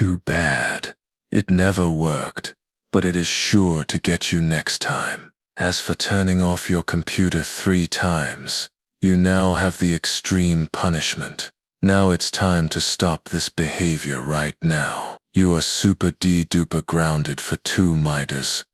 Too bad. It never worked, but it is sure to get you next time. As for turning off your computer three times, you now have the extreme punishment. Now it's time to stop this behavior right now. You are super D duper grounded for two miters.